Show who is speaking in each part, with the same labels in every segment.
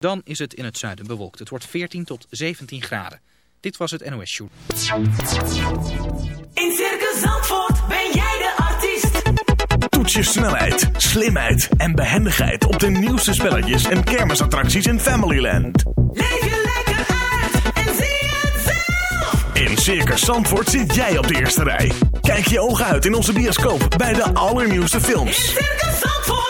Speaker 1: Dan is het in het zuiden bewolkt. Het wordt 14 tot 17 graden. Dit was het NOS Show.
Speaker 2: In Circus Zandvoort ben jij de artiest.
Speaker 3: Toets je snelheid, slimheid en behendigheid op de nieuwste spelletjes en kermisattracties in Familyland.
Speaker 2: Leef je lekker uit en zie het zelf.
Speaker 3: In Circus Zandvoort zit jij op de eerste rij. Kijk je ogen uit in onze bioscoop bij de allernieuwste
Speaker 2: In
Speaker 3: films.
Speaker 2: Circus Zandvoort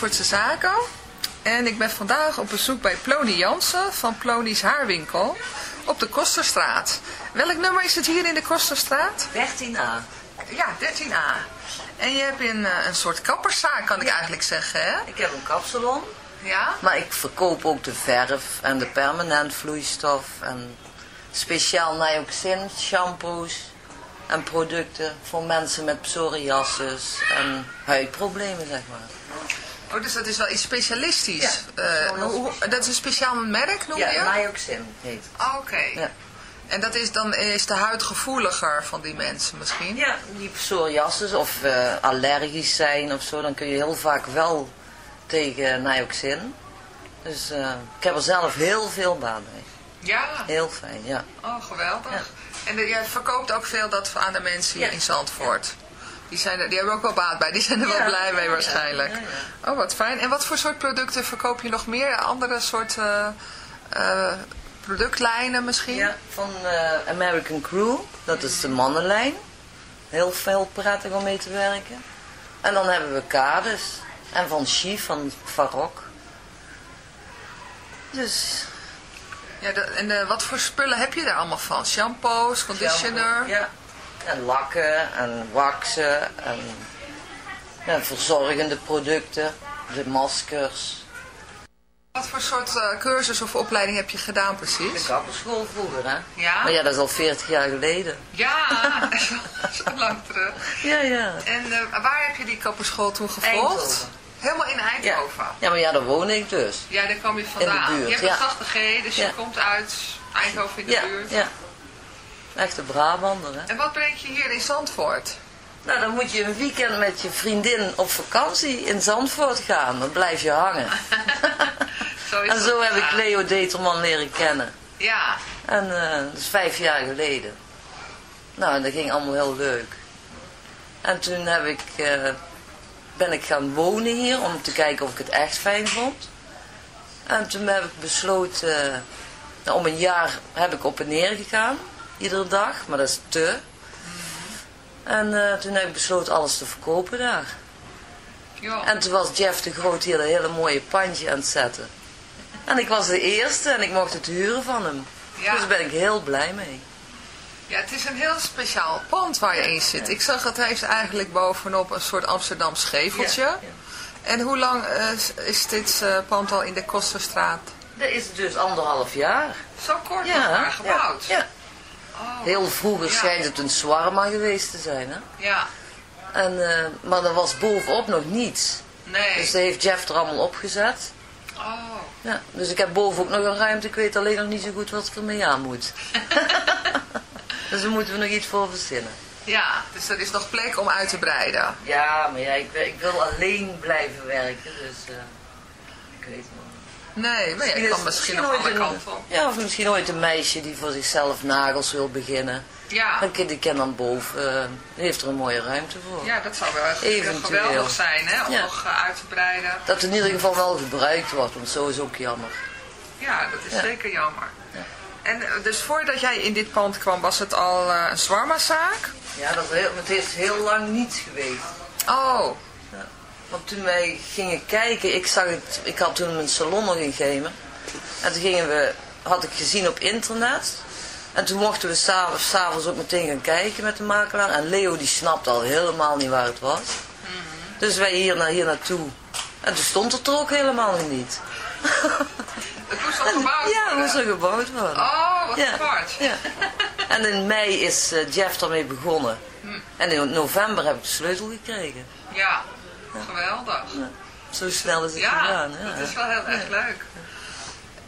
Speaker 4: Zandvoortse Zaken. En ik ben vandaag op bezoek bij Plony Jansen van Plony's Haarwinkel op de Kosterstraat. Welk nummer is het hier in de Kosterstraat?
Speaker 5: 13a.
Speaker 4: Ja, 13a. En je hebt een, eh, een soort kapperszaak, kan ik eigenlijk zeggen, hè?
Speaker 5: Ik heb een kapsalon,
Speaker 4: Ja?
Speaker 5: maar ik verkoop ook de verf en de permanent vloeistof en speciaal Nioxin shampoos en producten voor mensen met psoriasis en huidproblemen, zeg maar.
Speaker 4: Oh, dus dat is wel iets specialistisch.
Speaker 5: Ja,
Speaker 4: Eh,
Speaker 5: zo, dat is-
Speaker 4: hoe- dat is een speciaal merk, noem je?
Speaker 5: Ja, Nioxin heet het.
Speaker 4: Ah, Oké.
Speaker 5: Ja.
Speaker 4: En dat is dan is de huid gevoeliger van die mensen misschien?
Speaker 5: Ja, die psoriasis of eh, allergisch zijn of zo, dan kun je heel vaak wel tegen Nioxin. Dus eh, ik heb er zelf heel veel baan bij.
Speaker 4: Ja.
Speaker 5: Heel fijn, ja.
Speaker 4: Oh, geweldig.
Speaker 5: Ja.
Speaker 4: En jij verkoopt ook veel dat aan de mensen hier
Speaker 5: Ja.
Speaker 4: in Zandvoort. Die, zijn er, die hebben ook wel baat bij. Die zijn er wel blij mee waarschijnlijk.
Speaker 5: ja,
Speaker 4: Oh, wat fijn. En wat voor soort producten verkoop je nog meer? Andere soorten eh, productlijnen misschien?
Speaker 5: Ja, van eh, American Crew, dat is de mannenlijn. Heel veel prettig om mee te werken. En dan hebben we kades. En van Chief, van Farok. Dus...
Speaker 4: Ja, de- en eh, wat voor spullen heb je daar allemaal van? Shampoos, conditioner?
Speaker 5: Ja. En lakken en waxen en ja, verzorgende producten. De maskers.
Speaker 4: Wat voor soort eh, cursus of opleiding heb je gedaan
Speaker 5: De
Speaker 4: precies?
Speaker 5: kapperschool vroeger, hè?
Speaker 4: Ja?
Speaker 5: Maar ja, dat is al 40 jaar geleden.
Speaker 4: Ja, zo lang terug.
Speaker 5: Ja, ja.
Speaker 4: En eh, waar heb je die kapperschool toen gevolgd?
Speaker 5: Eindhoven.
Speaker 4: Helemaal in
Speaker 5: Ja.
Speaker 4: Eindhoven?
Speaker 5: ja, maar ja, daar woon ik dus.
Speaker 4: Ja, daar kwam je vandaan.
Speaker 5: buurt,
Speaker 4: je hebt
Speaker 5: ja.
Speaker 4: een 80 G, dus je
Speaker 5: Ja.
Speaker 4: komt uit Eindhoven in de
Speaker 5: Ja,
Speaker 4: buurt.
Speaker 5: ja. Echte Brabander, hè?
Speaker 4: En wat brengt je hier in Zandvoort?
Speaker 5: Nou, dan moet je een weekend met je vriendin op vakantie in Zandvoort gaan. Dan blijf je hangen.
Speaker 4: Zo
Speaker 5: En zo heb ik. Leo Determan leren kennen.
Speaker 4: Ja,
Speaker 5: En eh, dat is vijf jaar geleden. Nou, en dat ging allemaal heel leuk. En toen heb ik, eh, ben ik gaan wonen hier om te kijken of ik het echt fijn vond. En toen heb ik besloten, eh, nou, om een jaar heb ik op en neer gegaan. Iedere dag, maar dat is te. En eh, toen heb ik besloten alles te verkopen daar.
Speaker 4: joh.
Speaker 5: En toen was Jeff de Groot hier een hele mooie pandje aan het zetten. En ik was de eerste en ik mocht het huren van hem.
Speaker 4: Ja.
Speaker 5: Dus daar ben ik heel blij mee.
Speaker 4: ja, het is een heel speciaal pand waar je in zit. Ik zag het heeft eigenlijk bovenop een soort Amsterdam scheveltje.
Speaker 5: Ja,
Speaker 4: En hoe lang eh, is- dit eh, pand al in de Kosterstraat?
Speaker 5: Dat is dus anderhalf jaar.
Speaker 4: Zo kort nog maar gebouwd.
Speaker 5: Ja, ja. Heel vroeger schijnt het een zwarma geweest te zijn. Hè?
Speaker 4: ja.
Speaker 5: En, eh, maar er was bovenop nog niets.
Speaker 4: Nee.
Speaker 5: Dus dat heeft Jeff er allemaal opgezet.
Speaker 4: Oh.
Speaker 5: Ja, dus ik heb boven ook nog een ruimte. Ik weet alleen nog niet zo goed wat ik ermee aan moet. dus daar moeten we nog iets voor verzinnen.
Speaker 4: Ja, dus er is nog plek om uit te breiden.
Speaker 5: Ja, maar ja, ik, ik wil alleen blijven werken. Dus eh, ik weet het nog niet.
Speaker 4: Nee, maar je
Speaker 5: Misschien
Speaker 4: kan
Speaker 5: is-
Speaker 4: misschien
Speaker 5: misschien
Speaker 4: nog
Speaker 5: ooit een-
Speaker 4: kanten op.
Speaker 5: Ja, of misschien ooit een meisje die voor zichzelf nagels wil beginnen.
Speaker 4: Ja.
Speaker 5: Dan kan die kan dan boven, eh, heeft er een mooie ruimte voor.
Speaker 4: ja, dat zou wel echt heel
Speaker 5: Eventueel.
Speaker 4: geweldig zijn, hè? Om
Speaker 5: Ja.
Speaker 4: nog eh, uit te breiden.
Speaker 5: Dat in ieder geval wel gebruikt wordt, want zo is ook jammer.
Speaker 4: Ja, dat is
Speaker 5: Ja.
Speaker 4: zeker jammer. En eh, dus voordat jij in dit pand kwam, was het al eh, een zwarmazaak?
Speaker 5: Ja, dat is heel, het is heel lang niets geweest.
Speaker 4: Oh,
Speaker 5: Want toen wij gingen kijken, ik zag het, ik had toen een salon nog in Gemen. En toen gingen we, had ik gezien op internet. En toen mochten we s'avonds, s'avonds ook meteen gaan kijken met de makelaar. En Leo die snapte al helemaal niet waar het was. Dus wij hier, naar, hier naartoe. En toen stond het er ook helemaal niet.
Speaker 4: het moest al gebouwd
Speaker 5: ja, het
Speaker 4: worden.
Speaker 5: moest er gebouwd worden.
Speaker 4: Oh, wat
Speaker 5: Ja.
Speaker 4: apart.
Speaker 5: Ja. En in mei is eh, Jeff ermee begonnen. En in november heb ik de sleutel gekregen.
Speaker 4: Ja, geweldig.
Speaker 5: Zo snel is het
Speaker 4: Ja,
Speaker 5: gegaan. Ja.
Speaker 4: dat is wel heel erg leuk.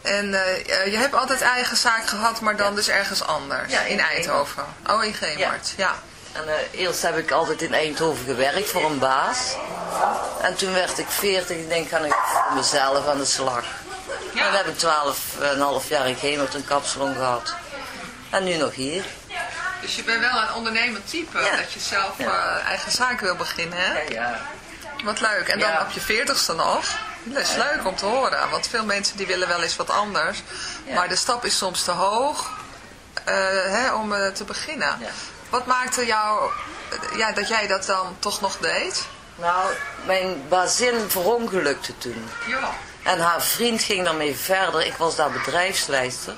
Speaker 4: En eh, eh, je hebt altijd eigen zaak gehad, maar dan dus ergens anders.
Speaker 5: Ja,
Speaker 4: in,
Speaker 5: in
Speaker 4: Eindhoven. Oh, in Geemart. Ja.
Speaker 5: En eh, eerst heb ik altijd in Eindhoven gewerkt voor een baas. En toen werd ik 40, ik denk, ga ik voor mezelf aan de slag.
Speaker 4: Ja.
Speaker 5: En dan heb ik 12,5 jaar in Gemert een kapsalon gehad. En nu nog hier.
Speaker 4: Dus je bent wel een ondernemend type,
Speaker 5: Ja.
Speaker 4: dat je zelf
Speaker 5: Ja.
Speaker 4: eh, eigen zaak wil beginnen, hè?
Speaker 5: ja.
Speaker 4: Wat leuk. En dan
Speaker 5: Ja.
Speaker 4: op je veertigste nog. Dat is leuk om te horen, want veel mensen die willen wel eens wat anders. Maar de stap is soms te hoog eh, hè, om eh, te beginnen. Wat maakte jou, ja, dat jij dat dan toch nog deed?
Speaker 5: Nou, mijn bazin verongelukte toen.
Speaker 4: Ja.
Speaker 5: En haar vriend ging daarmee verder. Ik was daar bedrijfsleider.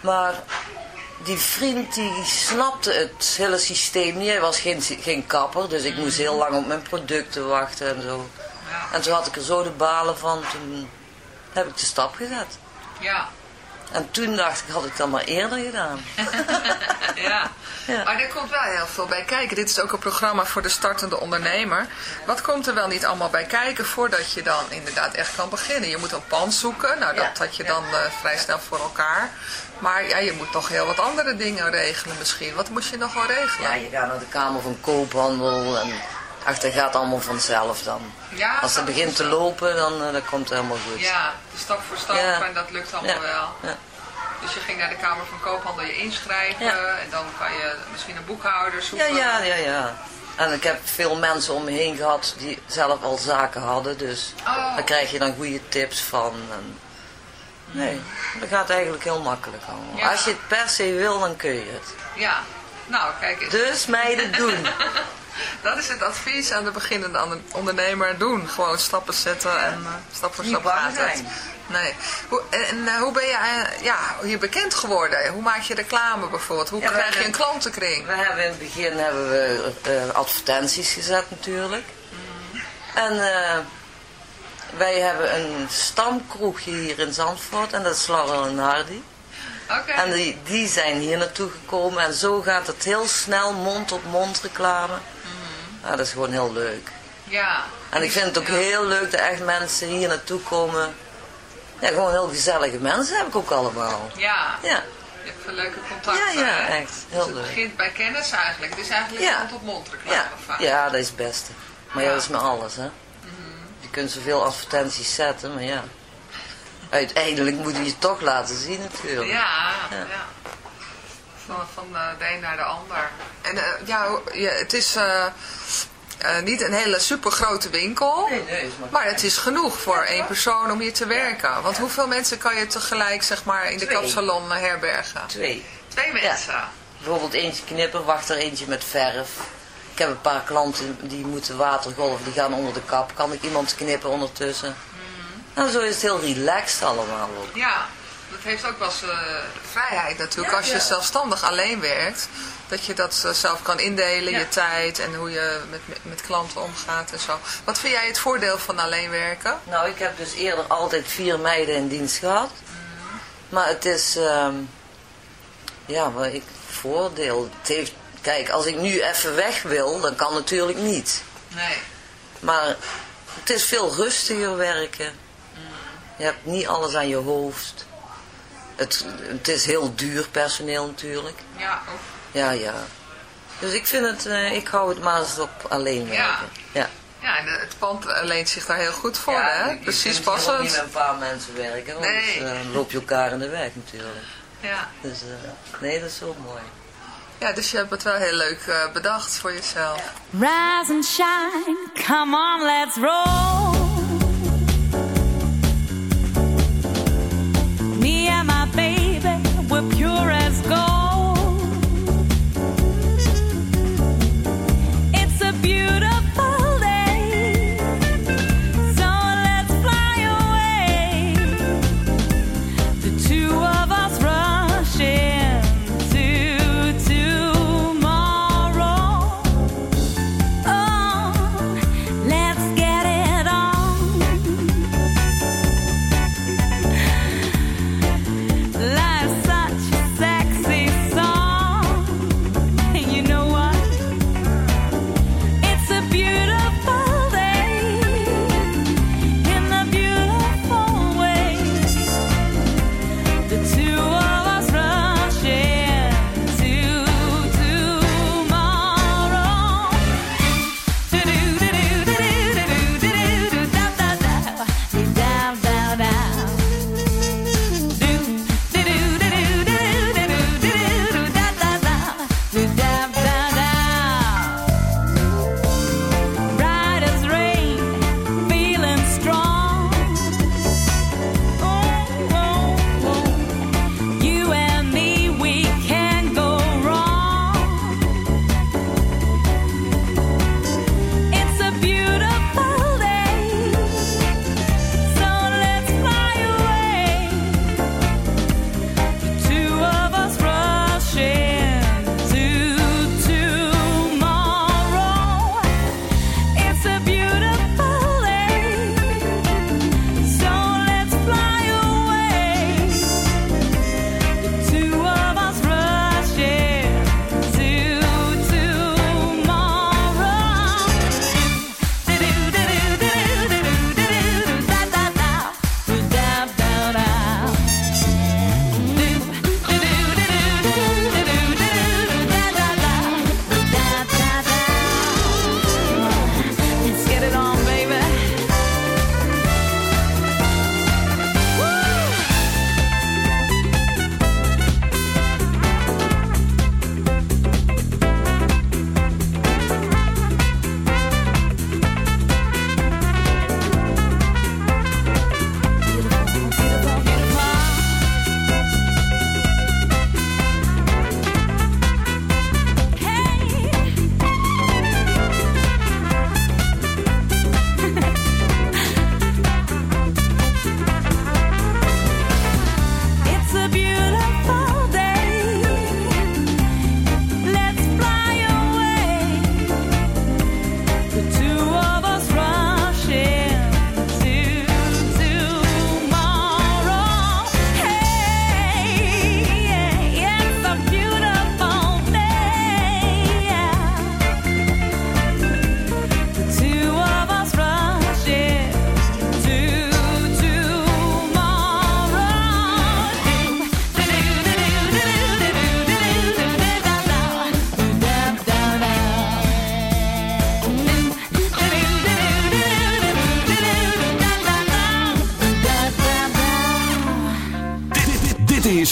Speaker 5: Maar die vriend die snapte het hele systeem niet. Hij was geen, geen kapper, dus ik moest heel lang op mijn producten wachten en zo.
Speaker 4: Ja.
Speaker 5: En toen had ik er zo de balen van. Toen heb ik de stap gezet.
Speaker 4: Ja.
Speaker 5: En toen dacht ik, had ik dat maar eerder gedaan.
Speaker 4: ja.
Speaker 5: Ja.
Speaker 4: Maar er komt wel heel veel bij kijken. Dit is ook een programma voor de startende ondernemer. Wat komt er wel niet allemaal bij kijken voordat je dan inderdaad echt kan beginnen? Je moet een pand zoeken. Nou, dat had je dan eh, vrij snel voor elkaar. Maar ja, je moet nog heel wat andere dingen regelen misschien. Wat moest je nog wel regelen?
Speaker 5: Ja, je gaat naar de Kamer van Koophandel en ach, dat gaat allemaal vanzelf dan.
Speaker 4: Ja,
Speaker 5: Als het begint te lopen, dan, eh, dan komt het helemaal goed.
Speaker 4: Ja, stap voor stap
Speaker 5: Ja.
Speaker 4: en dat lukt allemaal
Speaker 5: Ja.
Speaker 4: wel.
Speaker 5: Ja.
Speaker 4: Dus je ging naar de Kamer van Koophandel je inschrijven.
Speaker 5: Ja.
Speaker 4: En dan kan je misschien een boekhouder
Speaker 5: Ja,
Speaker 4: zoeken.
Speaker 5: ja, ja, ja. En ik heb veel mensen om me heen gehad die zelf al zaken hadden, dus
Speaker 4: Oh.
Speaker 5: daar krijg je dan goede tips van. En nee, dat gaat eigenlijk heel makkelijk allemaal.
Speaker 4: Ja.
Speaker 5: Als je het per se wil, dan kun je het.
Speaker 4: Ja. Nou, kijk eens.
Speaker 5: Dus meiden doen.
Speaker 4: Dat is het advies aan de beginnende ondernemer doen. Gewoon stappen zetten en eh, stap voor stap gaat het. Nee. Hoe, en eh, hoe ben je eh, ja, hier bekend geworden? Hoe maak je reclame bijvoorbeeld? Hoe
Speaker 5: Ja,
Speaker 4: krijg je een klantenkring?
Speaker 5: We hebben in het begin hebben we advertenties gezet natuurlijk. En eh, wij hebben een stamkroegje hier in Zandvoort en dat is Laurel en Hardy.
Speaker 4: Oké.
Speaker 5: En die, die zijn hier naartoe gekomen en zo gaat het heel snel mond-op-mond reclame. Nou, dat is gewoon heel leuk.
Speaker 4: Ja.
Speaker 5: En ik vind het ook
Speaker 4: Ja.
Speaker 5: heel leuk dat echt mensen hier naartoe komen. Ja, gewoon heel gezellige mensen heb ik ook allemaal.
Speaker 4: Ja.
Speaker 5: Ja,
Speaker 4: Je hebt veel leuke contacten.
Speaker 5: Ja, ja, echt. Heel
Speaker 4: dus het
Speaker 5: leuk.
Speaker 4: begint bij kennis eigenlijk. Het is eigenlijk
Speaker 5: Ja.
Speaker 4: mond-op-mond reclame
Speaker 5: ja,
Speaker 4: vaak.
Speaker 5: ja, dat is het beste. Maar ja,
Speaker 4: Ja.
Speaker 5: dat is met alles, hè. Je kunt zoveel advertenties zetten, maar ja. Uiteindelijk moet je het toch laten zien natuurlijk.
Speaker 4: Ja,
Speaker 5: Ja.
Speaker 4: Van, van de een naar de ander. En eh, ja, het is eh, eh, niet een hele super grote winkel.
Speaker 5: Nee, nee, maar
Speaker 4: Maar het is genoeg voor één persoon om hier te werken. Want hoeveel mensen kan je tegelijk zeg maar, in de
Speaker 5: Twee.
Speaker 4: kapsalon herbergen?
Speaker 5: Twee.
Speaker 4: Twee mensen.
Speaker 5: Bijvoorbeeld eentje knippen, wacht er eentje met verf. Ik heb een paar klanten die moeten watergolven, die gaan onder de kap. Kan ik iemand knippen ondertussen? Nou, zo is het heel relaxed allemaal ook.
Speaker 4: Ja, dat heeft ook wel zijn vrijheid natuurlijk.
Speaker 5: Ja,
Speaker 4: Als je
Speaker 5: ja.
Speaker 4: zelfstandig alleen werkt, dat je dat eh, zelf kan indelen,
Speaker 5: Ja.
Speaker 4: je tijd en hoe je met, met, met klanten omgaat en zo. Wat vind jij het voordeel van alleen werken?
Speaker 5: Nou, ik heb dus eerder altijd vier meiden in dienst gehad. Maar het is, ehm, ja, wat ik voordeel. Het heeft, kijk, als ik nu even weg wil, dan kan natuurlijk niet.
Speaker 4: Nee.
Speaker 5: Maar het is veel rustiger werken. Je hebt niet alles aan je hoofd. Het, het is heel duur personeel natuurlijk.
Speaker 4: Ja, ook.
Speaker 5: Ja, ja. Dus ik vind het, eh, ik hou het maar eens op alleen werken.
Speaker 4: Ja.
Speaker 5: Ja.
Speaker 4: Ja, en het pand eh, leent zich daar heel goed voor,
Speaker 5: Ja,
Speaker 4: hè?
Speaker 5: je- je
Speaker 4: Precies
Speaker 5: hier ook niet
Speaker 4: passend.
Speaker 5: met een paar mensen werken, want
Speaker 4: Nee.
Speaker 5: dan loop je elkaar in de weg natuurlijk.
Speaker 4: Ja.
Speaker 5: Dus eh, nee, dat is ook mooi.
Speaker 4: ja, dus je hebt het wel heel leuk eh, bedacht voor jezelf.
Speaker 6: Rise and shine, come on, let's roll.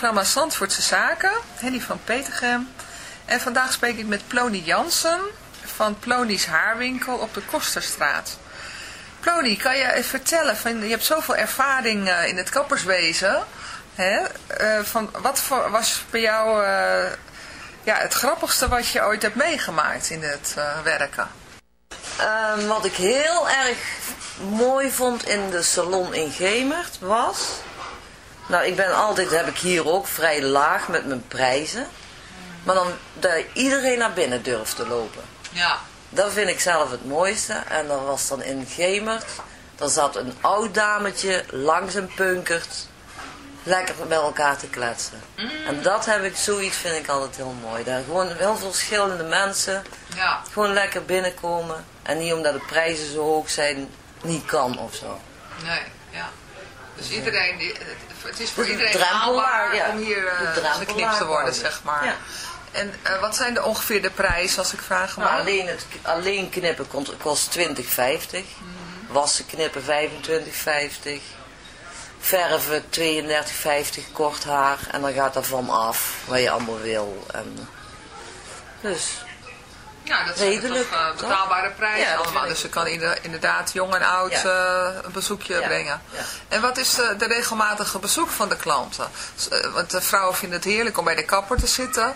Speaker 4: programma Zandvoortse Zaken, Henny van Petergem. En vandaag spreek ik met Plony Jansen van Plony's Haarwinkel op de Kosterstraat. Plony, kan je even vertellen, van, je hebt zoveel ervaring eh, in het kapperswezen. Hè? Eh, van, wat was bij jou eh, ja, het grappigste wat je ooit hebt meegemaakt in het werken?
Speaker 5: Ehm, wat ik heel erg mooi vond in de salon in Gemert was... Nou, ik ben altijd, heb ik hier ook, vrij laag met mijn prijzen. Maar dan dat iedereen naar binnen durft te lopen.
Speaker 4: Ja.
Speaker 5: Dat vind ik zelf het mooiste. En dat was dan in Gemert. Daar zat een oud dametje langs een punkert. Lekker met elkaar te kletsen. En dat heb ik, zoiets vind ik altijd heel mooi. Daar gewoon heel veel verschillende mensen.
Speaker 4: Ja.
Speaker 5: Gewoon lekker binnenkomen. En niet omdat de prijzen zo hoog zijn, niet kan of zo.
Speaker 4: Nee, ja. Dus iedereen, die, het is voor iedereen haalbaar
Speaker 5: ja.
Speaker 4: om hier eh,
Speaker 5: De drempelbaar
Speaker 4: geknipt te worden, zeg maar.
Speaker 5: Ja.
Speaker 4: En eh, wat zijn de ongeveer de prijzen, als ik vraag?
Speaker 5: Nou, alleen, het, alleen knippen kost, kost 20,50. Wassen knippen 25,50. Verven 32,50 kort haar. En dan gaat er van af wat je allemaal wil. En, dus,
Speaker 4: Ja, dat zijn
Speaker 5: Redelijk,
Speaker 4: toch, eh, betaalbare prijzen
Speaker 5: Ja,
Speaker 4: allemaal. Dus je kan inderdaad jong en oud
Speaker 5: Ja.
Speaker 4: eh, een bezoekje
Speaker 5: Ja,
Speaker 4: brengen.
Speaker 5: ja.
Speaker 4: En wat is de, de regelmatige bezoek van de klanten? Eh, Want de vrouwen vinden het heerlijk om bij de kapper te zitten.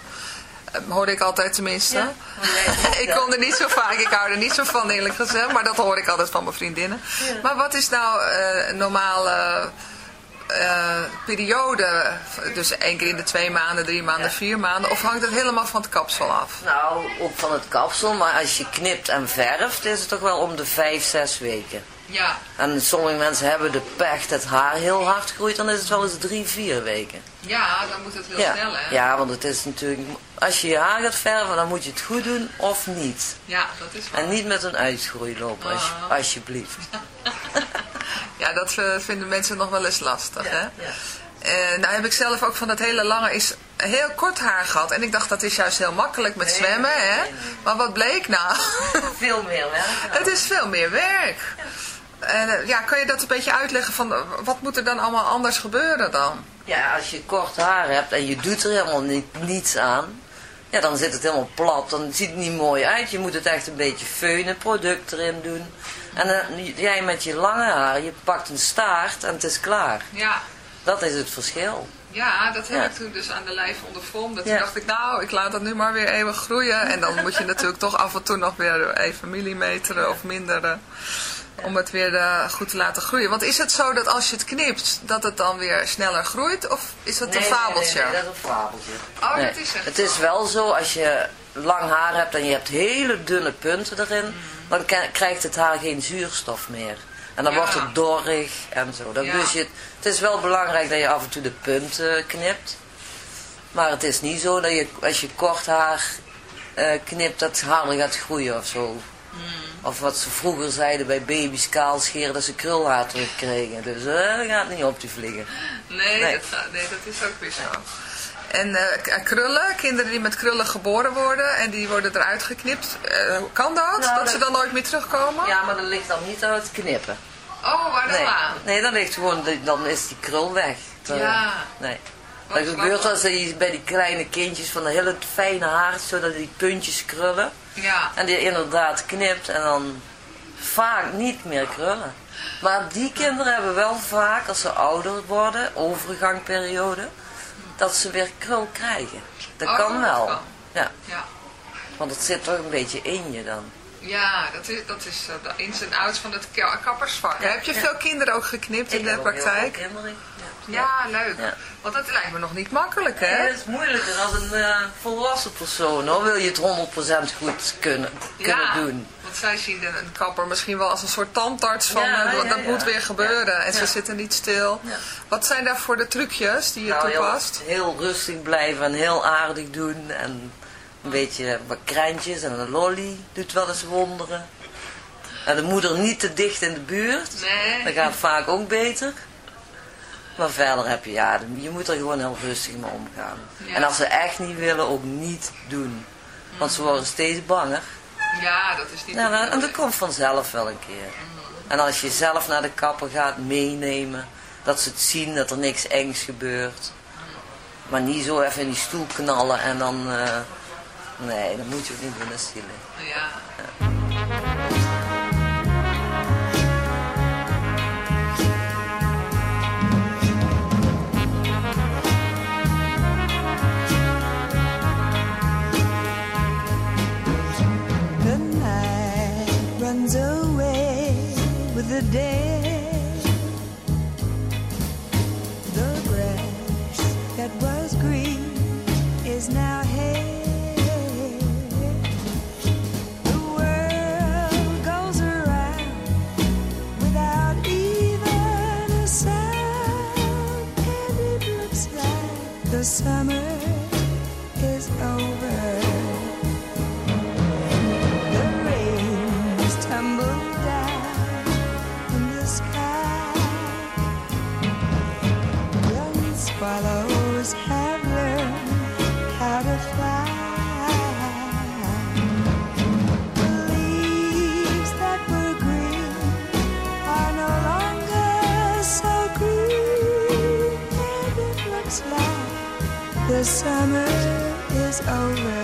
Speaker 4: Eh, Hoorde ik altijd tenminste.
Speaker 5: Ja.
Speaker 4: ik kon er niet zo vaak, ik hou er niet zo van eerlijk gezegd. Maar dat hoor ik altijd van mijn vriendinnen. Maar wat is nou eh, een normale eh, periode, dus één keer in de twee maanden, drie maanden, vier maanden, of hangt het helemaal van het kapsel af?
Speaker 5: Nou, ook van het kapsel, maar als je knipt en verft, is het toch wel om de vijf, zes weken.
Speaker 4: Ja,
Speaker 5: En sommige mensen hebben de pech dat haar heel hard groeit, dan is het wel eens drie, vier weken.
Speaker 4: ja dan moet het heel
Speaker 5: ja.
Speaker 4: snel, hè?
Speaker 5: ja, want het is natuurlijk, als je je haar gaat verven, dan moet je het goed doen of niet.
Speaker 4: Ja, dat is wel.
Speaker 5: En niet met een uitgroei lopen, als,
Speaker 4: Oh.
Speaker 5: alsjeblieft.
Speaker 4: Ja, dat eh, vinden mensen nog wel eens lastig, hè?
Speaker 5: ja.
Speaker 4: En nou heb ik zelf ook van dat hele lange is heel kort haar gehad. En ik dacht dat is juist heel makkelijk met
Speaker 5: Nee,
Speaker 4: zwemmen,
Speaker 5: nee,
Speaker 4: hè?
Speaker 5: nee.
Speaker 4: Maar wat bleek nou?
Speaker 5: Veel meer werk.
Speaker 4: Het is veel meer werk. En eh, ja, kan je dat een beetje uitleggen van eh, wat moet er dan allemaal anders gebeuren dan?
Speaker 5: Ja, als je kort haar hebt en je doet er helemaal niet, niets aan, ja, dan zit het helemaal plat. Dan ziet het niet mooi uit. Je moet het echt een beetje feunen, product erin doen. En dan, jij met je lange haar, je pakt een staart en het is klaar.
Speaker 4: Ja,
Speaker 5: Dat is het verschil.
Speaker 4: ja dat heb
Speaker 5: Ja.
Speaker 4: ik toen dus aan de lijf ondervonden. Toen
Speaker 5: Ja.
Speaker 4: dacht ik, nou, ik laat dat nu maar weer eeuwig groeien. En dan moet je natuurlijk toch af en toe nog weer even millimeteren of minderen. Om het weer eh, goed te laten groeien. Want is het zo dat als je het knipt, dat het dan weer sneller groeit? Of is dat een fabeltje?
Speaker 5: Nee, nee, dat is een fabeltje.
Speaker 4: Oh, dat is echt
Speaker 5: Het is wel zo, als je lang haar hebt en je hebt hele dunne punten erin, dan krijgt het haar geen zuurstof meer. En dan
Speaker 4: Ja.
Speaker 5: wordt het dorrig en zo. Dan
Speaker 4: Ja.
Speaker 5: dus je, het- is wel belangrijk dat je af en toe de punten knipt. Maar het is niet zo dat je, als je kort haar eh, knipt, dat het harder gaat groeien of zo.
Speaker 4: Hmm.
Speaker 5: Of wat ze vroeger zeiden bij baby's kaal scheren, dat ze krulhaar terugkregen. Dus eh, dat gaat niet op die vliegen.
Speaker 4: Nee,
Speaker 5: Nee.
Speaker 4: Dat, gaat- nee, dat is ook weer zo. En eh, k- krullen, kinderen die met krullen geboren worden en die worden eruit geknipt. eh, kan dat?
Speaker 5: Nou,
Speaker 4: dat,
Speaker 5: dat-
Speaker 4: ze dan nooit meer terugkomen?
Speaker 5: Ja, maar dat ligt dan niet aan het knippen.
Speaker 4: Oh, waar dan
Speaker 5: Nee,
Speaker 4: aan?
Speaker 5: nee dan ligt gewoon, dan is die krul weg. Dan-
Speaker 4: Ja.
Speaker 5: Nee.
Speaker 4: Wat
Speaker 5: Dat gebeurt als je bij die kleine kindjes van de hele fijne haar, zodat die puntjes krullen.
Speaker 4: Ja.
Speaker 5: En die inderdaad knipt en dan vaak niet meer krullen. Maar die kinderen hebben wel vaak, als ze ouder worden, overgangperiode, dat ze weer krul krijgen. Dat
Speaker 4: Oh,
Speaker 5: kan wel.
Speaker 4: kan.
Speaker 5: Ja,
Speaker 4: Ja.
Speaker 5: want het zit toch een beetje in je dan.
Speaker 4: Ja, dat is, dat is eh, de ins en outs van het ka- kappersvak. Heb je
Speaker 5: ja.
Speaker 4: veel kinderen ook geknipt in de
Speaker 5: heel veel
Speaker 4: praktijk?
Speaker 5: kinderen.
Speaker 4: Ja, leuk. Want dat lijkt me nog niet makkelijk, hè?
Speaker 5: het is moeilijker als een eh, volwassen persoon hoor. Wil je het 100% goed kunnen, kunnen doen.
Speaker 4: Want zij zien een, kapper misschien wel als een soort tandarts van
Speaker 5: Ja,
Speaker 4: eh,
Speaker 5: ja,
Speaker 4: dat
Speaker 5: ja.
Speaker 4: moet weer gebeuren en ze
Speaker 5: Ja.
Speaker 4: zitten niet stil.
Speaker 5: Ja.
Speaker 4: Wat zijn daar voor de trucjes die je
Speaker 5: Nou, heel,
Speaker 4: toepast?
Speaker 5: heel rustig blijven en heel aardig doen. En een beetje wat krentjes en een lolly doet wel eens wonderen. En de moeder niet te dicht in de buurt.
Speaker 4: Nee.
Speaker 5: Dat gaat vaak ook beter. Maar verder heb je, ja, je moet er gewoon heel rustig mee omgaan.
Speaker 4: Ja.
Speaker 5: En als ze echt niet willen, ook niet doen. Want ze worden steeds banger.
Speaker 4: Ja, dat is niet de
Speaker 5: en dat komt vanzelf wel een keer. En als je zelf naar de kapper gaat meenemen, dat ze het zien dat er niks engs gebeurt. Maar niet zo even in die stoel knallen en dan... eh, nee, dat moet je ook niet doen, dat is zielig.
Speaker 4: Ja.
Speaker 7: The day. The grass that was green is now swallows have learned how to fly. The leaves that were green are no longer so green, it looks like the summer is over.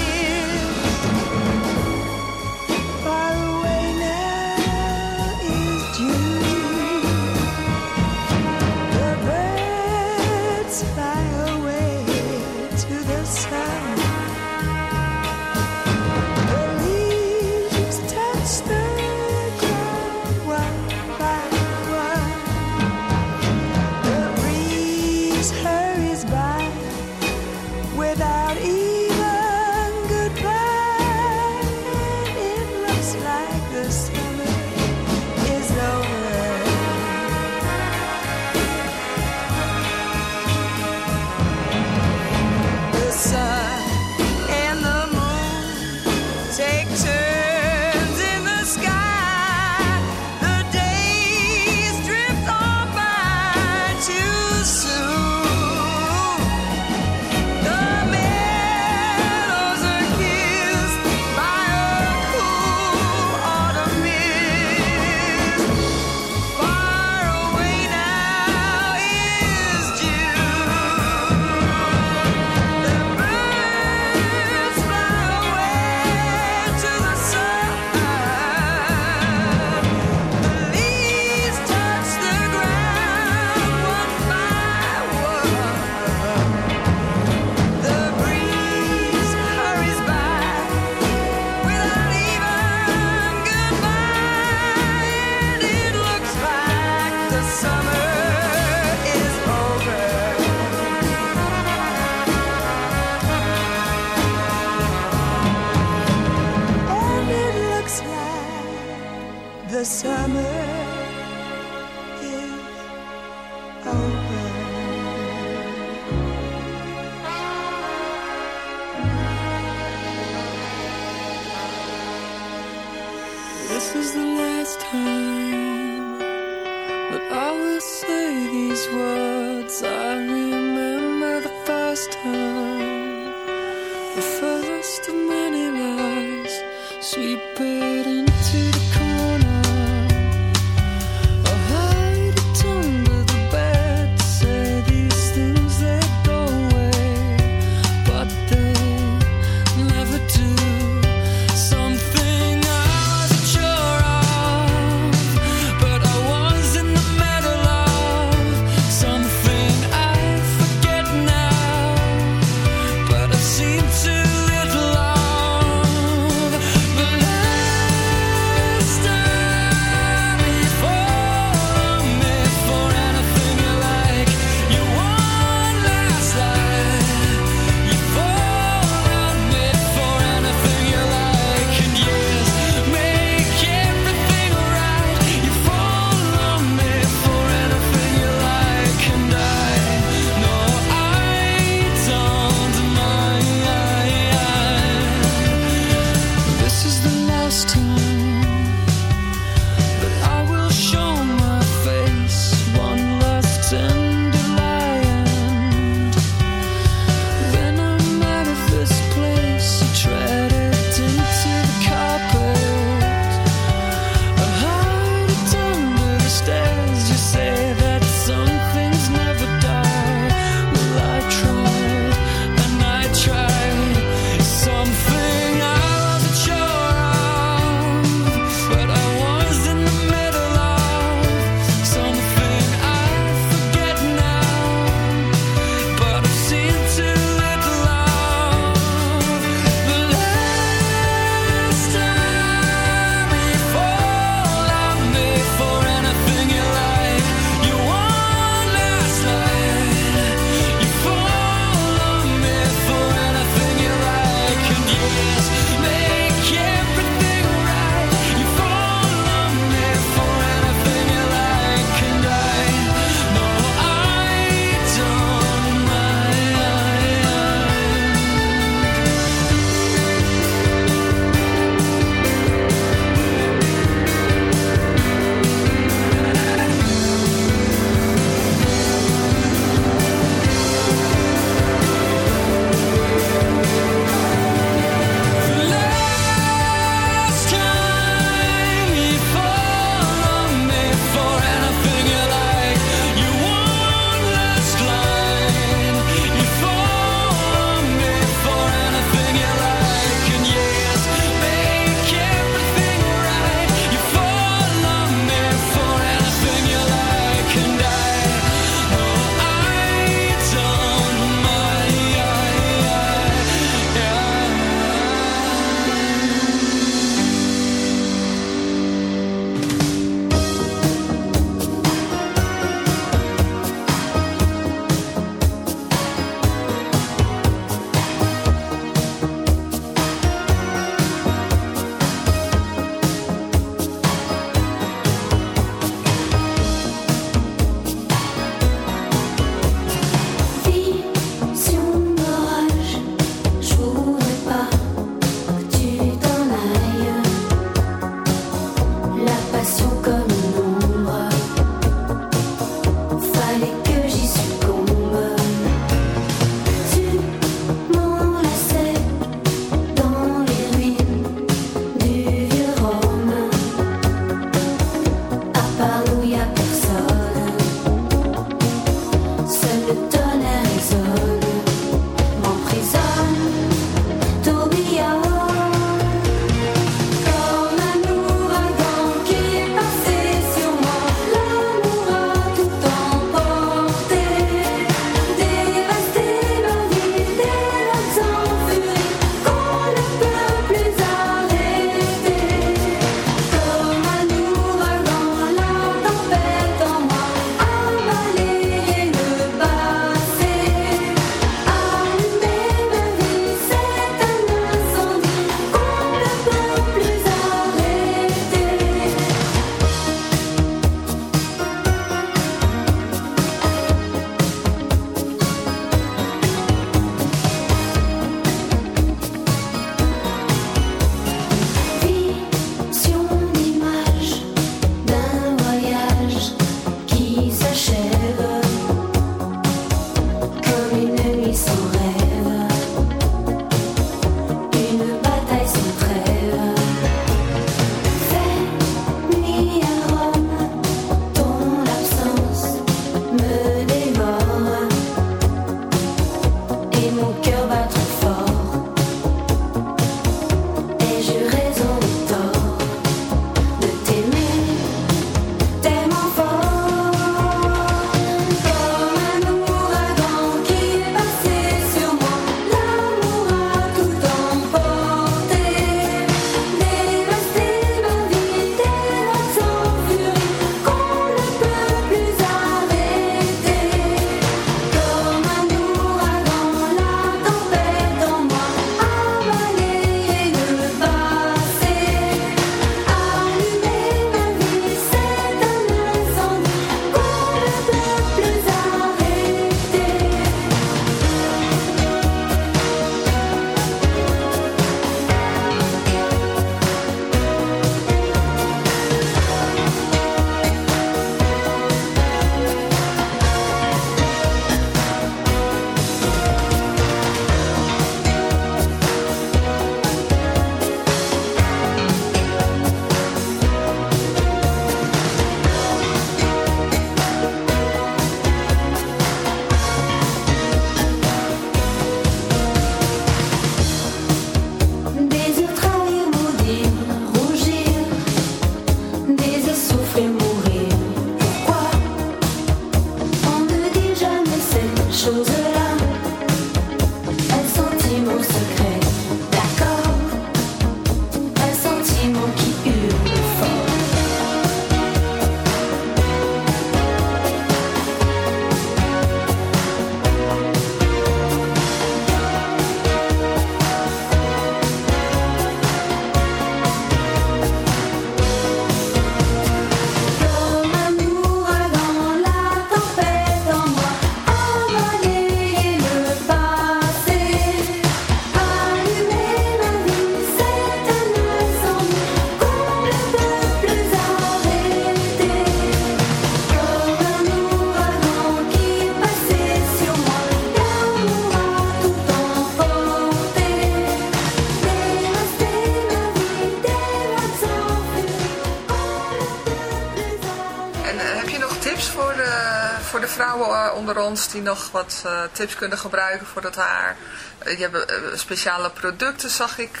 Speaker 4: Die nog wat eh, tips kunnen gebruiken voor het haar. Eh, je hebt eh, speciale producten, zag ik.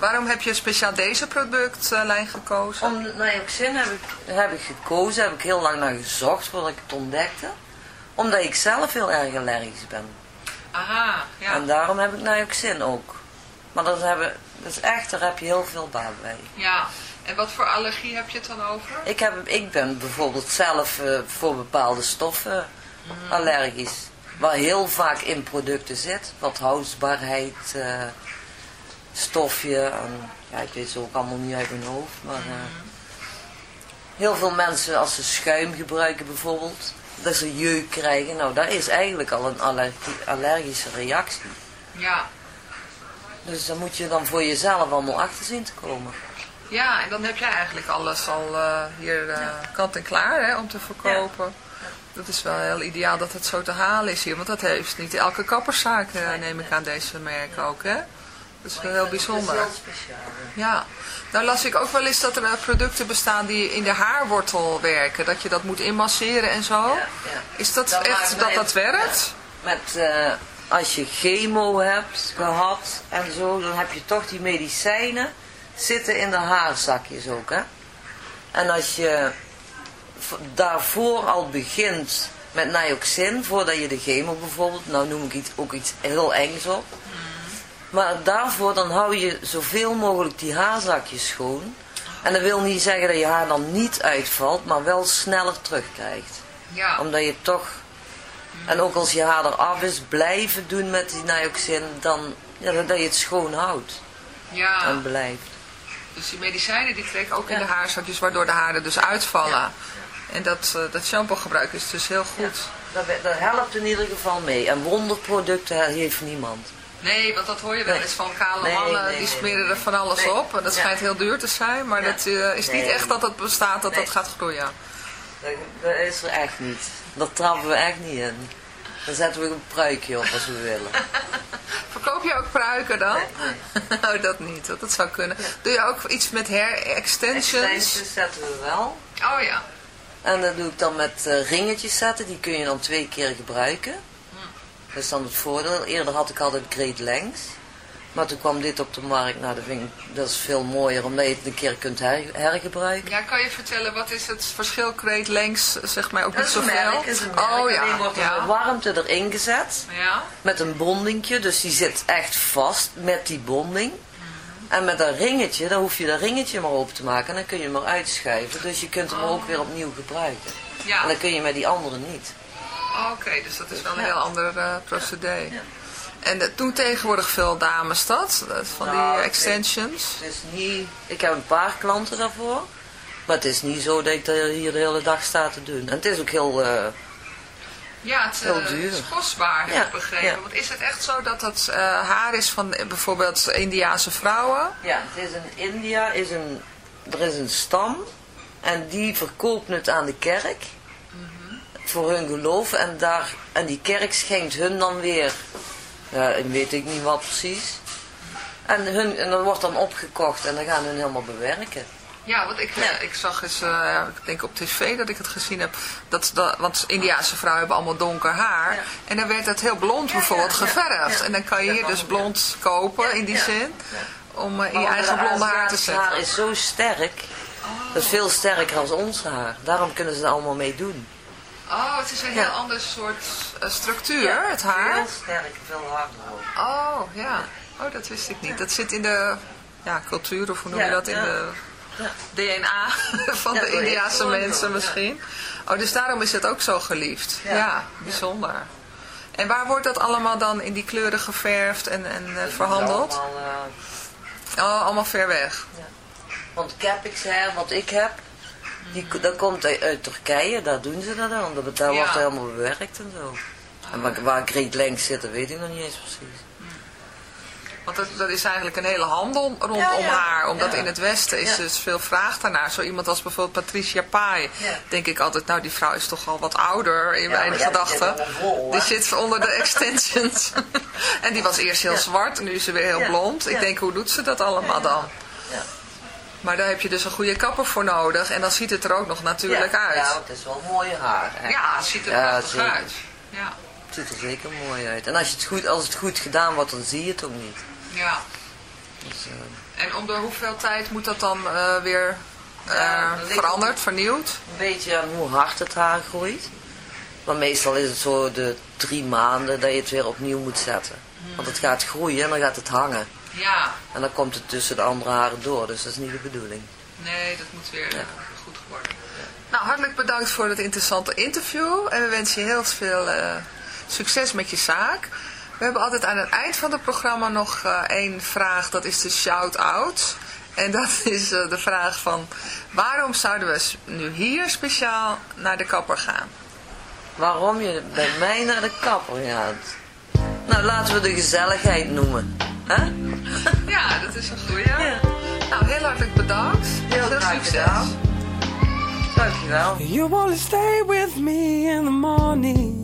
Speaker 4: waarom heb je speciaal deze productlijn gekozen?
Speaker 5: Om Nioxin heb ik, heb ik gekozen, heb ik heel lang naar gezocht voordat ik het ontdekte. Omdat ik zelf heel erg allergisch ben.
Speaker 4: Aha, ja.
Speaker 5: En daarom heb ik Nioxin ook. Maar dat, hebben, dat is echt, daar heb je heel veel baat bij.
Speaker 4: ja. En wat voor allergie heb je het dan over?
Speaker 5: Ik, heb, ik ben bijvoorbeeld zelf voor bepaalde stoffen allergisch. Waar heel vaak in producten zit. Wat houdbaarheid, eh, stofje. En, ja, ik weet ze ook allemaal niet uit mijn hoofd. Maar eh, heel veel mensen als ze schuim gebruiken bijvoorbeeld. Dat ze jeuk krijgen. Nou, dat is eigenlijk al een allergie, allergische reactie.
Speaker 4: Ja.
Speaker 5: Dus daar moet je dan voor jezelf allemaal achter zien te komen.
Speaker 4: Ja, en dan heb jij eigenlijk alles al eh, hier kant en klaar hè, om te verkopen. Dat is wel heel ideaal dat het zo te halen is hier. Want dat heeft niet elke kapperszaak, eh, neem ik aan deze merken ook. Hè? Dat is wel heel bijzonder. Ja, nou las ik ook wel eens dat er eh, producten bestaan die in de haarwortel werken. Dat je dat moet inmasseren en zo. Is dat echt dat dat werkt?
Speaker 5: Met, eh, als je chemo hebt gehad en zo, dan heb je toch die medicijnen zitten in de haarzakjes ook, hè. En als je daarvoor al begint met Nioxin, voordat je de chemo bijvoorbeeld, nou noem ik iets, ook iets heel engs op. Maar daarvoor dan hou je zoveel mogelijk die haarzakjes schoon. En dat wil niet zeggen dat je haar dan niet uitvalt, maar wel sneller terugkrijgt
Speaker 4: Ja.
Speaker 5: omdat je toch, en ook als je haar eraf is, blijven doen met die Nioxin, dan ja, dat je het schoon houdt
Speaker 4: ja.
Speaker 5: en blijft.
Speaker 4: Dus die medicijnen die trekken ook in
Speaker 5: Ja.
Speaker 4: de haarzakjes, waardoor de haren dus uitvallen. En dat, eh, dat shampoo gebruiken is dus heel goed.
Speaker 5: Dat, dat helpt in ieder geval mee. En wonderproducten heeft niemand.
Speaker 4: Nee, want dat hoor je wel
Speaker 5: Nee.
Speaker 4: eens van kale
Speaker 5: Nee,
Speaker 4: mannen,
Speaker 5: nee,
Speaker 4: die
Speaker 5: nee,
Speaker 4: smeren
Speaker 5: nee.
Speaker 4: er van alles
Speaker 5: Nee.
Speaker 4: op. En dat
Speaker 5: Ja.
Speaker 4: schijnt heel duur te zijn, maar dat eh, is niet
Speaker 5: Nee.
Speaker 4: echt dat het bestaat dat
Speaker 5: Nee.
Speaker 4: dat gaat groeien.
Speaker 5: Dat, dat is er echt niet. Dat trappen we echt niet in. Dan zetten we een pruikje op als we willen.
Speaker 4: Verkoop je ook pruiken dan? oh, dat niet. Dat, dat zou kunnen. Doe je ook iets met hair extensions?
Speaker 5: Extensions zetten we wel.
Speaker 4: Oh ja.
Speaker 5: En dat doe ik dan met eh, ringetjes zetten. Die kun je dan twee keer gebruiken. Dat is dan het voordeel. Eerder had ik altijd Great. Maar toen kwam dit op de markt. Nou, dat, vind ik, dat is veel mooier. Omdat je het een keer kunt her- hergebruiken.
Speaker 4: Ja, kan je vertellen wat is het verschil Great Lengths, zeg maar, ook niet zoveel?
Speaker 5: merk. is een merk.
Speaker 4: Oh
Speaker 5: Alleen
Speaker 4: ja.
Speaker 5: wordt er warmte erin gezet.
Speaker 4: Ja.
Speaker 5: Met een bondingje. Dus die zit echt vast met die bonding. En met dat ringetje, dan hoef je dat ringetje maar open te maken. En dan kun je hem maar uitschuiven. Dus je kunt hem ook weer opnieuw gebruiken. En
Speaker 4: Ja.
Speaker 5: dat kun je met die andere niet.
Speaker 4: Oké, dus dat is wel een
Speaker 5: Ja.
Speaker 4: heel ander eh, procedé.
Speaker 5: Ja.
Speaker 4: En dat doen tegenwoordig veel dames dat? Van
Speaker 5: Nou,
Speaker 4: die
Speaker 5: ik
Speaker 4: extensions?
Speaker 5: Het is niet, ik heb een paar klanten daarvoor. Maar het is niet zo dat ik hier de hele dag sta te doen. En het is ook heel... eh,
Speaker 4: Ja, het eh, is kostbaar, heb
Speaker 5: Ja,
Speaker 4: ik begrepen.
Speaker 5: ja.
Speaker 4: Want is het echt zo dat het eh, haar is van eh, bijvoorbeeld Indiaanse vrouwen?
Speaker 5: ja, het is in India, is een, er is een stam. En die verkoopt het aan de kerk. Voor hun geloof. En, daar, en die kerk schenkt hun dan weer... Ik weet ik niet wat precies. En, hun, en dat wordt dan opgekocht en dan gaan hun helemaal bewerken.
Speaker 4: Ja, want ik,
Speaker 5: Ja.
Speaker 4: ik zag eens, eh, ik denk op tv dat ik het gezien heb, dat, dat, want Indiaanse vrouwen hebben allemaal donker haar.
Speaker 5: Ja.
Speaker 4: En dan werd het heel blond bijvoorbeeld
Speaker 5: ja,
Speaker 4: geverfd.
Speaker 5: ja.
Speaker 4: En dan kan je
Speaker 5: Dat
Speaker 4: hier dus blond kopen in die
Speaker 5: ja,
Speaker 4: zin, om in je eigen
Speaker 5: de
Speaker 4: blonde haar te zetten.
Speaker 5: haar is zo sterk. Dat is veel sterker dan ons haar. Daarom kunnen ze er allemaal mee doen.
Speaker 4: Oh, het is een
Speaker 5: Ja.
Speaker 4: heel ander soort eh, structuur, het haar.
Speaker 5: Veel sterk, veel harder ook.
Speaker 4: Oh, ja. Oh, dat wist ik niet. Dat zit in de ja, cultuur, of hoe noem je
Speaker 5: Ja,
Speaker 4: dat? In
Speaker 5: ja.
Speaker 4: de. DNA van
Speaker 5: Ja,
Speaker 4: de
Speaker 5: dat
Speaker 4: Indiaanse mensen
Speaker 5: ja.
Speaker 4: misschien. Oh, dus daarom is het ook zo geliefd. Ja,
Speaker 5: Ja.
Speaker 4: bijzonder. En waar wordt dat allemaal dan in die kleuren geverfd en, en
Speaker 5: Dat is
Speaker 4: verhandeld?
Speaker 5: allemaal, eh,
Speaker 4: Oh, allemaal ver weg.
Speaker 5: want Capix hair, wat ik heb, die, dat komt uit, Turkije. Daar doen ze dat dan. Dat, daar
Speaker 4: Ja.
Speaker 5: wordt helemaal bewerkt en zo. En waar, waar Great Lengths zitten, weet ik nog niet eens precies.
Speaker 4: Want dat, is eigenlijk een hele handel rondom haar. Omdat in het Westen is dus veel vraag daarnaar. Zo iemand als bijvoorbeeld Patricia Pai. Denk ik altijd, nou die vrouw is toch al wat ouder in mijn gedachten. Die zit onder de extensions. en die was eerst heel zwart en nu is ze weer heel blond. Ik denk, hoe doet ze dat allemaal dan? Maar daar heb je dus een goede kapper voor nodig. En dan ziet het er ook nog natuurlijk uit.
Speaker 5: Ja, het is wel mooi haar.
Speaker 4: Ja, het ziet er prachtig uit. Ja.
Speaker 5: Het ziet er zeker mooi uit. En als, het goed, als het goed gedaan wordt, dan zie je het ook niet.
Speaker 4: Ja.
Speaker 5: Dus, eh,
Speaker 4: en om de hoeveel tijd moet dat dan eh, weer eh, veranderd, vernieuwd?
Speaker 5: Een beetje aan hoe hard het haar groeit. Maar meestal is het zo de drie maanden dat je het weer opnieuw moet zetten. Hmm. Want het gaat groeien en dan gaat het hangen.
Speaker 4: Ja.
Speaker 5: En dan komt het tussen de andere haren door, dus dat is niet de bedoeling.
Speaker 4: Nee, dat moet weer goed worden. Nou, hartelijk bedankt voor het interessante interview. En we wensen je heel veel succes met je zaak. We hebben altijd aan het eind van het programma nog eh, één vraag, dat is de shout-out. En dat is eh, de vraag van, waarom zouden we nu hier speciaal naar de kapper gaan?
Speaker 5: Waarom je bij mij naar de kapper gaat? Nou, laten we de gezelligheid noemen. hè?
Speaker 4: Ja, dat is een goeie. Ja. Nou, heel hartelijk bedankt.
Speaker 5: Heel
Speaker 4: veel succes.
Speaker 5: Dankjewel.
Speaker 8: You wanna stay with me in the morning.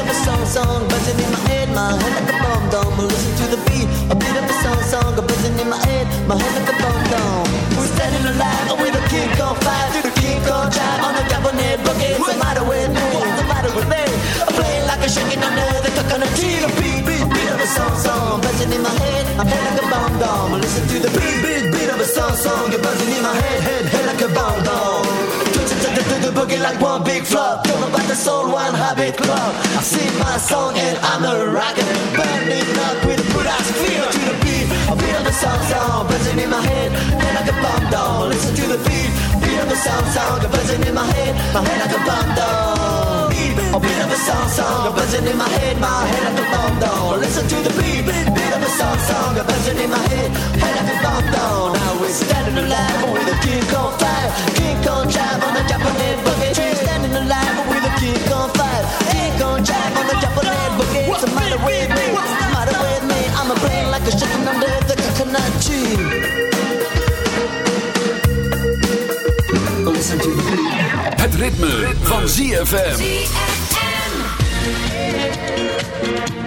Speaker 8: bit of a song song buzzing in my head, my head like a bomb dome. But
Speaker 9: listen to the beat, a bit of a song song buzzing in my head, my head like a bomb dome. We're standing alive with a kick on fire, through the kick on drive on the cabinet boogie. What's the matter with me? What's the matter with me? I'm playing like a shaking under the coconut tree. A beat, beat, beat of a song song buzzing in my head, my head like a bomb dome. Listen to the beat, beat, beat of a song song,
Speaker 10: you're buzzing in my head, head. Boogie like one big flop. Know about the soul, one habit club. I sing my song and I'm a rocker. Burning up with a good ass feel to the beat. I of the song, song, buzzing in my head, head like a bomb down. Listen to the beat, beat of the song, song, buzzing in my head, my head like a bomb down. Beat, a beat of the song, song, buzzing in my head, my head like a bomb down. Listen to the beat, beat of the song, song, buzzing in my head, head like a bomb down. Now we're standing alive with a king on fire, king on jive on the Japanese alive with a king on fire, king on jive on the Japanese boogie. What's the matter with me? What's the matter with me? I'm a brain like a chicken under the coconut tree. Listen to the beat.
Speaker 11: Het ritme, van ZFM.
Speaker 8: live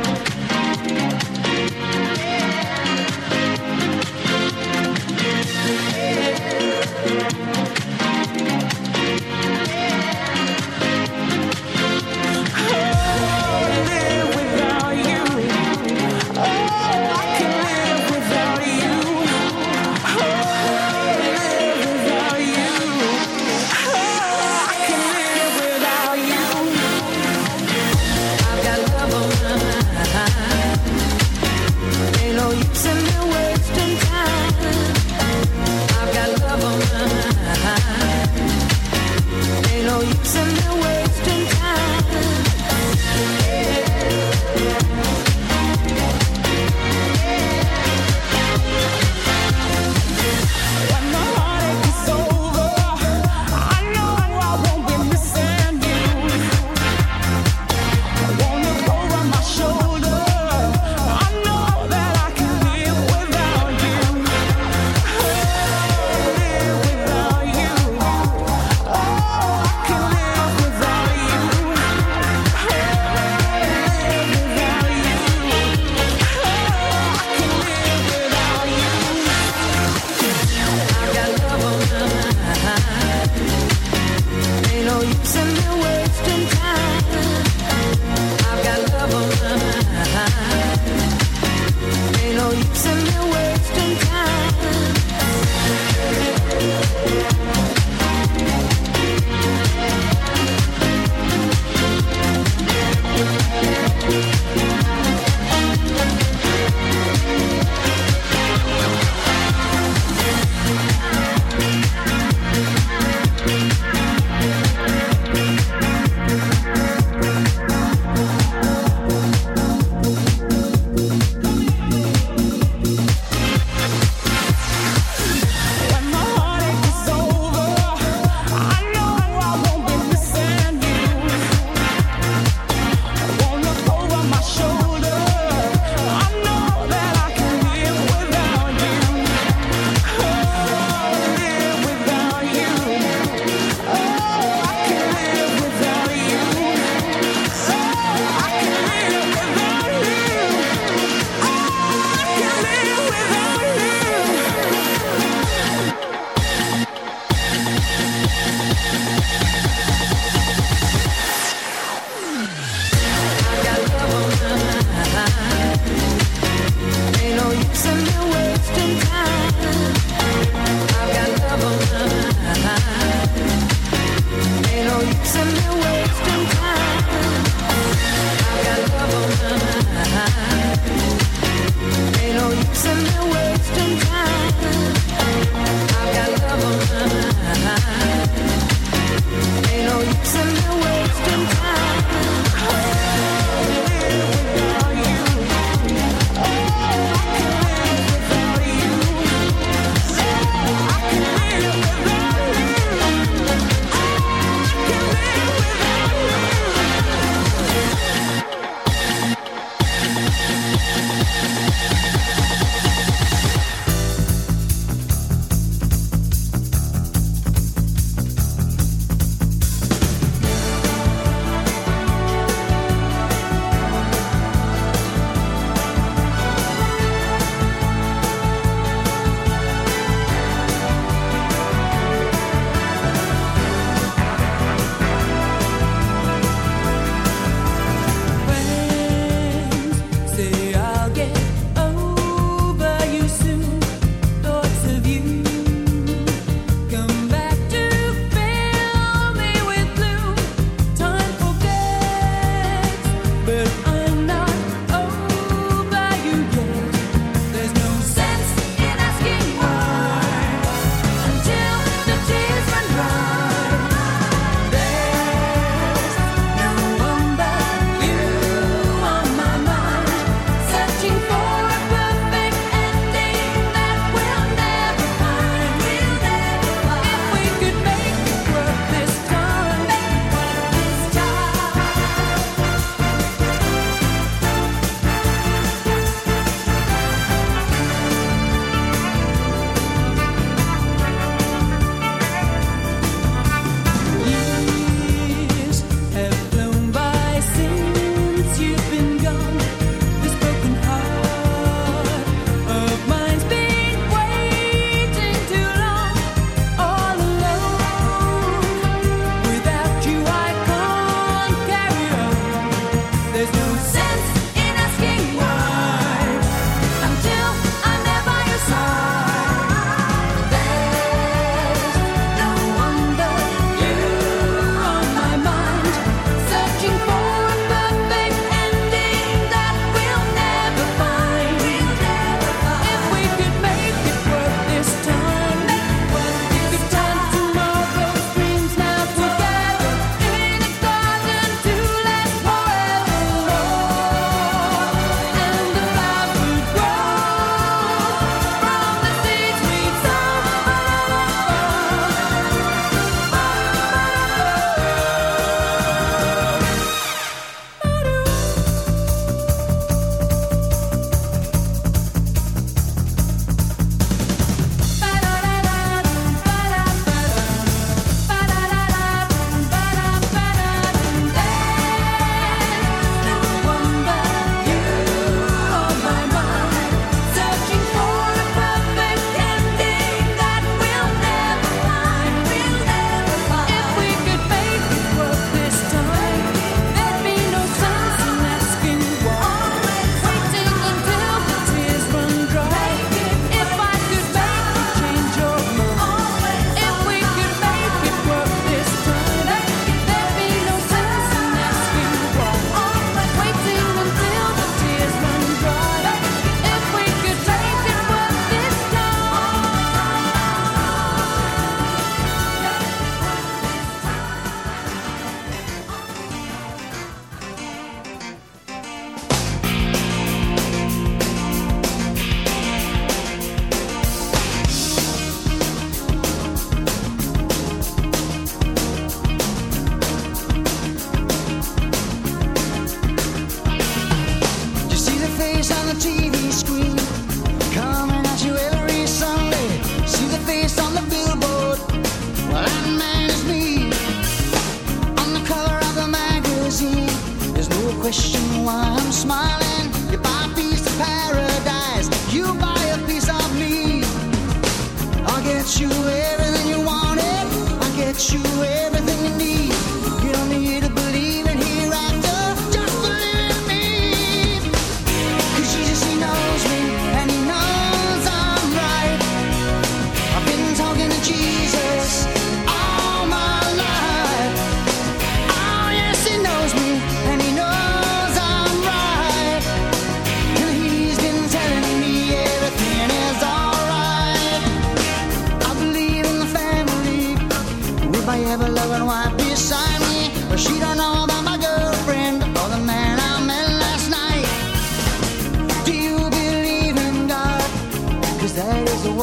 Speaker 9: and white beside me. But she don't know about my girlfriend or the man I met last night. Do you believe in God? Cause that is the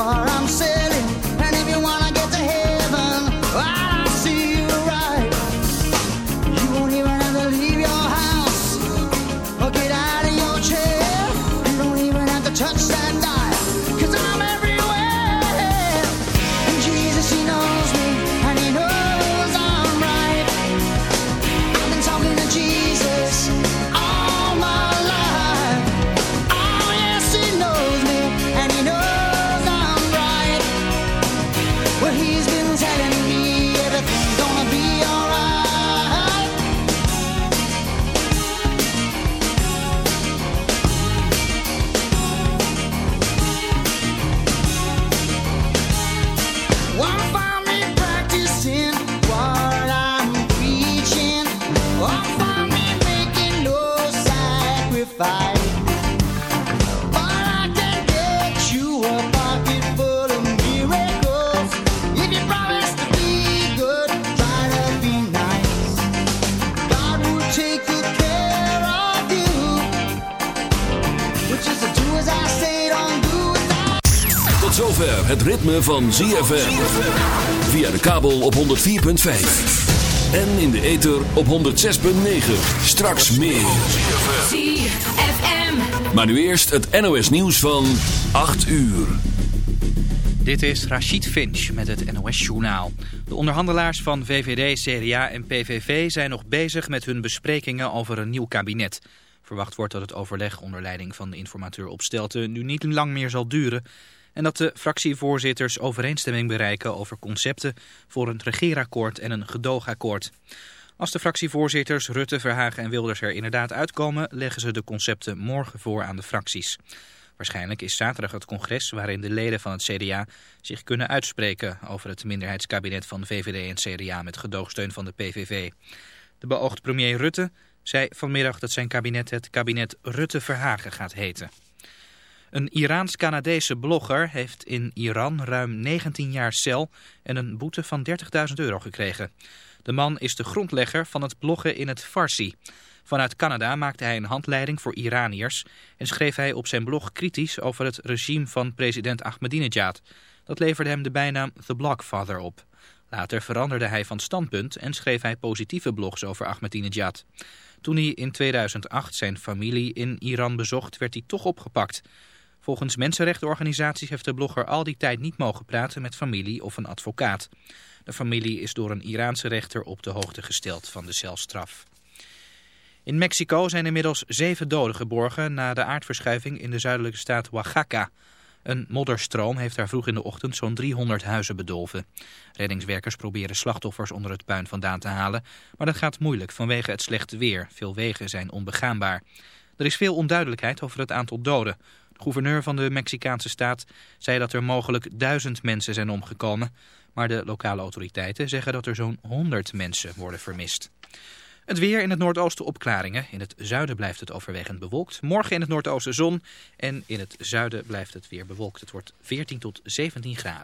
Speaker 11: het ritme van ZFM. Via de kabel op 104.5. En in de ether op 106.9. Straks meer.
Speaker 6: ZFM.
Speaker 11: Maar nu eerst het NOS nieuws van 8 uur.
Speaker 1: Dit is Rachid Finch met het NOS-journaal. De onderhandelaars van VVD, CDA en PVV zijn nog bezig met hun besprekingen over een nieuw kabinet. Verwacht wordt dat het overleg onder leiding van de informateur Opstelten nu niet lang meer zal duren... en dat de fractievoorzitters overeenstemming bereiken over concepten voor een regeerakkoord en een gedoogakkoord. Als de fractievoorzitters Rutte, Verhagen en Wilders er inderdaad uitkomen, leggen ze de concepten morgen voor aan de fracties. Waarschijnlijk is zaterdag het congres waarin de leden van het CDA zich kunnen uitspreken over het minderheidskabinet van VVD en CDA met gedoogsteun van de PVV. De beoogd premier Rutte zei vanmiddag dat zijn kabinet het kabinet Rutte-Verhagen gaat heten. Een Iraans-Canadese blogger heeft in Iran ruim 19 jaar cel en een boete van 30.000 euro gekregen. De man is de grondlegger van het bloggen in het Farsi. Vanuit Canada maakte hij een handleiding voor Iraniërs en schreef hij op zijn blog kritisch over het regime van president Ahmadinejad. Dat leverde hem de bijnaam The Blogfather op. Later veranderde hij van standpunt en schreef hij positieve blogs over Ahmadinejad. Toen hij in 2008 zijn familie in Iran bezocht, werd hij toch opgepakt. Volgens mensenrechtenorganisaties heeft de blogger al die tijd niet mogen praten met familie of een advocaat. De familie is door een Iraanse rechter op de hoogte gesteld van de celstraf. In Mexico zijn inmiddels zeven doden geborgen na de aardverschuiving in de zuidelijke staat Oaxaca. Een modderstroom heeft daar vroeg in de ochtend zo'n 300 huizen bedolven. Reddingswerkers proberen slachtoffers onder het puin vandaan te halen, maar dat gaat moeilijk vanwege het slechte weer. Veel wegen zijn onbegaanbaar. Er is veel onduidelijkheid over het aantal doden. Gouverneur van de Mexicaanse staat zei dat er mogelijk duizend mensen zijn omgekomen, maar de lokale autoriteiten zeggen dat er zo'n 100 mensen worden vermist. Het weer in het noordoosten opklaringen. In het zuiden blijft het overwegend bewolkt. Morgen in het noordoosten zon en in het zuiden blijft het weer bewolkt. Het wordt 14 tot 17 graden.